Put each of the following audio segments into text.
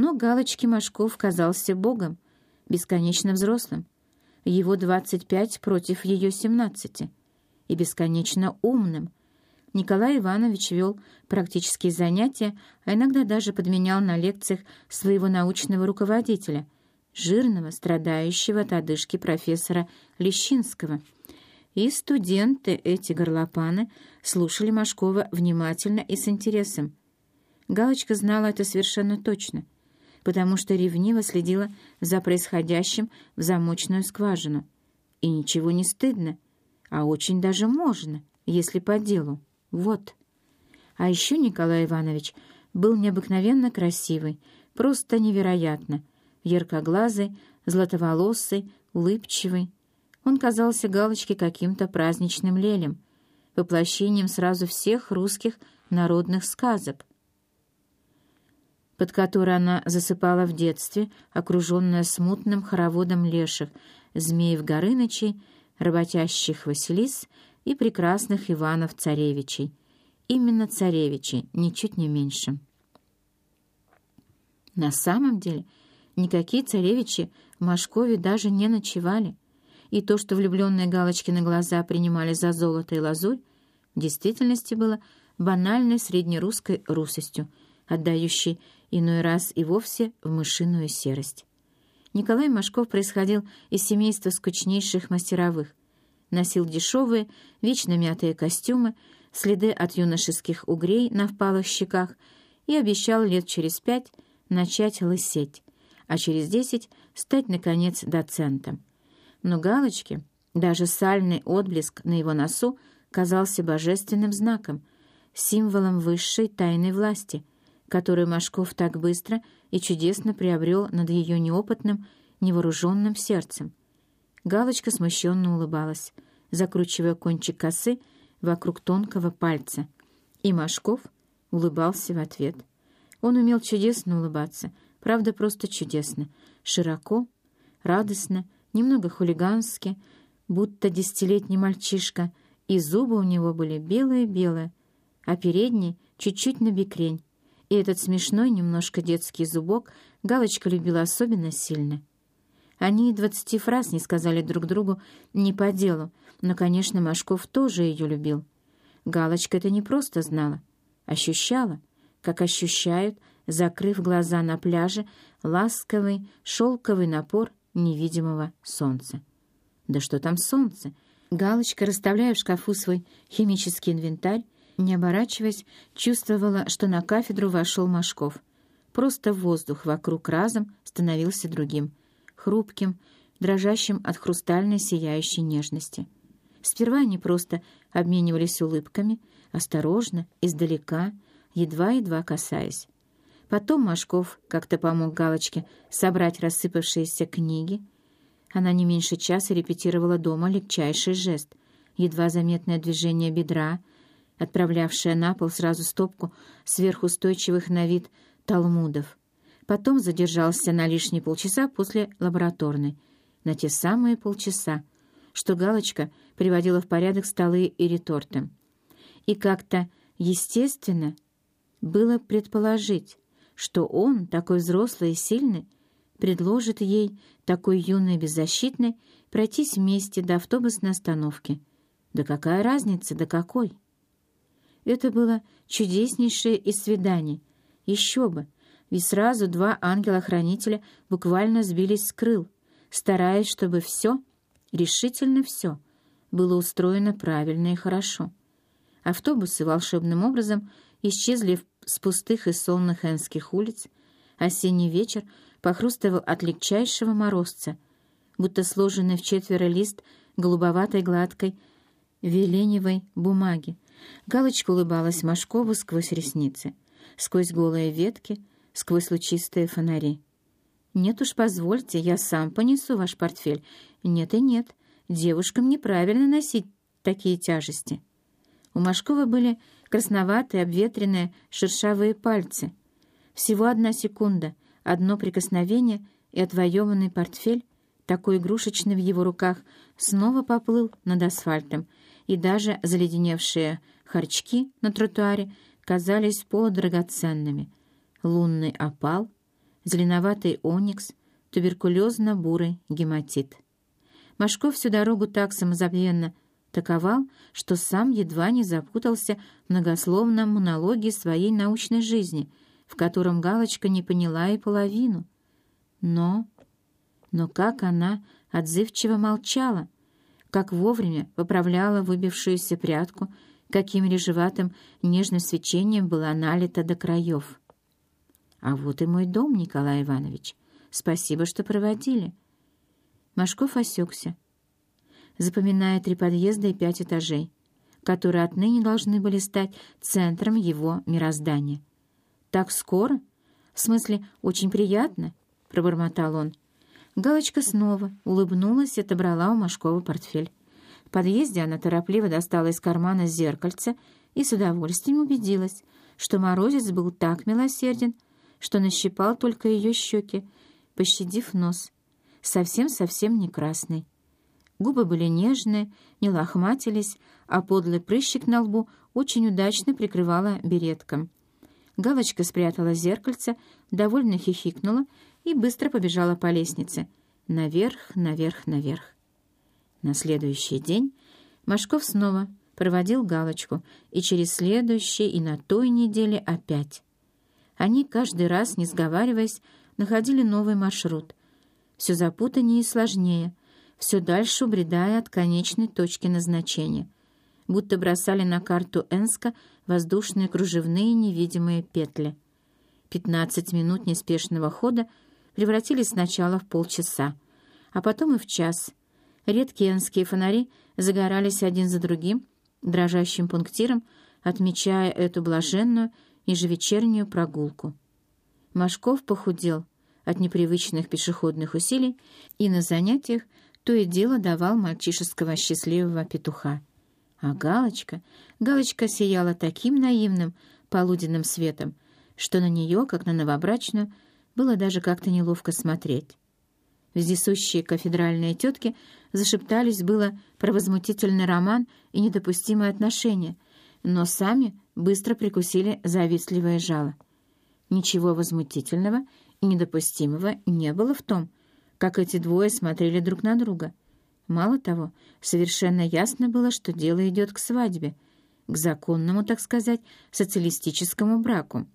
Но Галочке Машков казался богом, бесконечно взрослым. Его двадцать пять против ее семнадцати. И бесконечно умным. Николай Иванович вел практические занятия, а иногда даже подменял на лекциях своего научного руководителя, жирного, страдающего от одышки профессора Лещинского. И студенты, эти горлопаны, слушали Машкова внимательно и с интересом. Галочка знала это совершенно точно — потому что ревниво следила за происходящим в замочную скважину. И ничего не стыдно, а очень даже можно, если по делу. Вот. А еще Николай Иванович был необыкновенно красивый, просто невероятно, яркоглазый, златоволосый, улыбчивый. Он казался Галочке каким-то праздничным лелем, воплощением сразу всех русских народных сказок под который она засыпала в детстве, окруженная смутным хороводом леших, змеев Горынычей, работящих Василис и прекрасных Иванов-царевичей. Именно царевичей, ничуть не меньше. На самом деле, никакие царевичи в Машкове даже не ночевали, и то, что влюбленные галочки на глаза принимали за золото и лазурь, в действительности было банальной среднерусской русостью, отдающей иной раз и вовсе в мышиную серость. Николай Машков происходил из семейства скучнейших мастеровых. Носил дешевые, вечно мятые костюмы, следы от юношеских угрей на впалых щеках и обещал лет через пять начать лысеть, а через десять стать, наконец, доцентом. Но галочки, даже сальный отблеск на его носу казался божественным знаком, символом высшей тайной власти — которую Машков так быстро и чудесно приобрел над ее неопытным, невооруженным сердцем. Галочка смущенно улыбалась, закручивая кончик косы вокруг тонкого пальца, и Машков улыбался в ответ. Он умел чудесно улыбаться, правда, просто чудесно, широко, радостно, немного хулигански, будто десятилетний мальчишка, и зубы у него были белые-белые, а передние чуть-чуть набекрень, и этот смешной, немножко детский зубок Галочка любила особенно сильно. Они и двадцати фраз не сказали друг другу не по делу, но, конечно, Машков тоже ее любил. Галочка это не просто знала, ощущала, как ощущают, закрыв глаза на пляже, ласковый, шелковый напор невидимого солнца. Да что там солнце? Галочка, расставляя в шкафу свой химический инвентарь, не оборачиваясь, чувствовала, что на кафедру вошел Машков. Просто воздух вокруг разом становился другим, хрупким, дрожащим от хрустальной сияющей нежности. Сперва они просто обменивались улыбками, осторожно, издалека, едва-едва касаясь. Потом Машков как-то помог Галочке собрать рассыпавшиеся книги. Она не меньше часа репетировала дома легчайший жест, едва заметное движение бедра — отправлявшая на пол сразу стопку сверхустойчивых на вид талмудов. Потом задержался на лишние полчаса после лабораторной, на те самые полчаса, что Галочка приводила в порядок столы и реторты. И как-то естественно было предположить, что он, такой взрослый и сильный, предложит ей, такой юной и беззащитной, пройтись вместе до автобусной остановки. Да какая разница, до какой? Это было чудеснейшее из свиданий. Еще бы, ведь сразу два ангела-хранителя буквально сбились с крыл, стараясь, чтобы все, решительно все, было устроено правильно и хорошо. Автобусы волшебным образом исчезли с пустых и сонных энских улиц, осенний вечер похрустывал от легчайшего морозца, будто сложенный в четверо лист голубоватой гладкой веленевой бумаги, Галочка улыбалась Машкову сквозь ресницы, сквозь голые ветки, сквозь лучистые фонари. «Нет уж, позвольте, я сам понесу ваш портфель. Нет и нет, девушкам неправильно носить такие тяжести». У Машкова были красноватые, обветренные, шершавые пальцы. Всего одна секунда, одно прикосновение, и отвоеванный портфель, такой игрушечный в его руках, снова поплыл над асфальтом, и даже заледеневшие харчки на тротуаре казались полудрагоценными. Лунный опал, зеленоватый оникс, туберкулезно-бурый гематит. Машков всю дорогу так самозабвенно таковал, что сам едва не запутался в многословном монологе своей научной жизни, в котором Галочка не поняла и половину. Но... Но как она отзывчиво молчала, как вовремя поправляла выбившуюся прядку, каким режеватым нежным свечением была налита до краев. «А вот и мой дом, Николай Иванович. Спасибо, что проводили». Машков осекся, запоминая три подъезда и пять этажей, которые отныне должны были стать центром его мироздания. «Так скоро? В смысле, очень приятно?» — пробормотал он. Галочка снова улыбнулась и отобрала у Машкова портфель. В подъезде она торопливо достала из кармана зеркальце и с удовольствием убедилась, что морозец был так милосерден, что нащипал только ее щеки, пощадив нос. Совсем-совсем не красный. Губы были нежные, не лохматились, а подлый прыщик на лбу очень удачно прикрывала беретком. Галочка спрятала зеркальце, довольно хихикнула и быстро побежала по лестнице. Наверх, наверх, наверх. На следующий день Машков снова проводил галочку, и через следующий и на той неделе опять. Они каждый раз, не сговариваясь, находили новый маршрут. Все запутаннее и сложнее, все дальше убредая от конечной точки назначения, будто бросали на карту Энска воздушные кружевные невидимые петли. Пятнадцать минут неспешного хода превратились сначала в полчаса, а потом и в час — Редкие энские фонари загорались один за другим, дрожащим пунктиром, отмечая эту блаженную ежевечернюю прогулку. Машков похудел от непривычных пешеходных усилий и на занятиях то и дело давал мальчишеского счастливого петуха. А Галочка, Галочка сияла таким наивным полуденным светом, что на нее, как на новобрачную, было даже как-то неловко смотреть. Вездесущие кафедральные тетки зашептались было про возмутительный роман и недопустимые отношения, но сами быстро прикусили завистливое жало. Ничего возмутительного и недопустимого не было в том, как эти двое смотрели друг на друга. Мало того, совершенно ясно было, что дело идет к свадьбе, к законному, так сказать, социалистическому браку,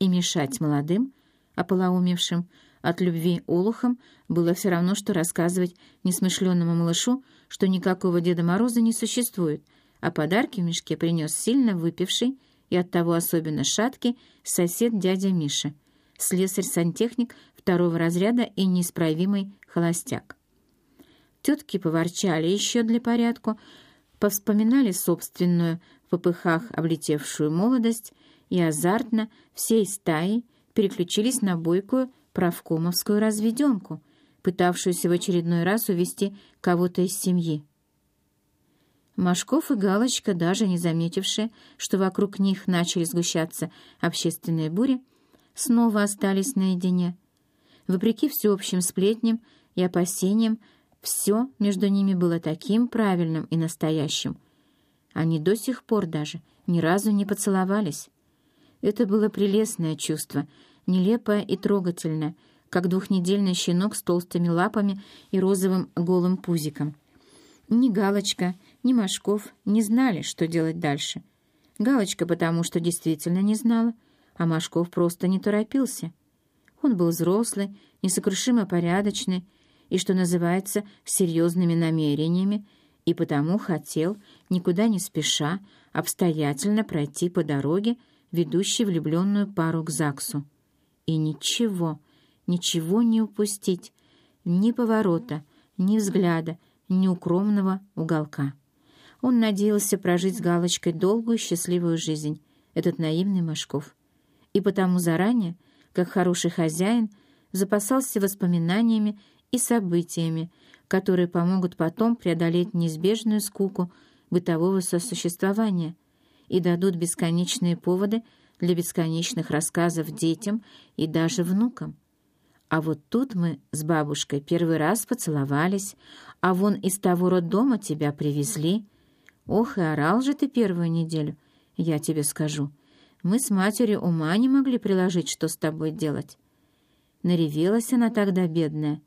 и мешать молодым, ополоумевшим, от любви олухом было все равно, что рассказывать несмышленному малышу, что никакого Деда Мороза не существует, а подарки в мешке принес сильно выпивший и оттого особенно шаткий сосед дядя Миша, слесарь-сантехник второго разряда и неисправимый холостяк. Тетки поворчали еще для порядку, повспоминали собственную в попыхах облетевшую молодость и азартно всей стаей переключились на бойкую правкомовскую разведенку, пытавшуюся в очередной раз увести кого-то из семьи. Машков и Галочка, даже не заметившие, что вокруг них начали сгущаться общественные бури, снова остались наедине. Вопреки всеобщим сплетням и опасениям, все между ними было таким правильным и настоящим. Они до сих пор даже ни разу не поцеловались. Это было прелестное чувство, нелепая и трогательная, как двухнедельный щенок с толстыми лапами и розовым голым пузиком. Ни Галочка, ни Машков не знали, что делать дальше. Галочка потому, что действительно не знала, а Машков просто не торопился. Он был взрослый, несокрушимо порядочный и, что называется, с серьезными намерениями, и потому хотел, никуда не спеша, обстоятельно пройти по дороге, ведущей влюбленную пару к ЗАГСу. И ничего, ничего не упустить, ни поворота, ни взгляда, ни укромного уголка. Он надеялся прожить с Галочкой долгую счастливую жизнь, этот наивный Машков. И потому заранее, как хороший хозяин, запасался воспоминаниями и событиями, которые помогут потом преодолеть неизбежную скуку бытового сосуществования и дадут бесконечные поводы для бесконечных рассказов детям и даже внукам. А вот тут мы с бабушкой первый раз поцеловались, а вон из того роддома тебя привезли. Ох, и орал же ты первую неделю, я тебе скажу. Мы с матерью ума не могли приложить, что с тобой делать. Наревелась она тогда, бедная.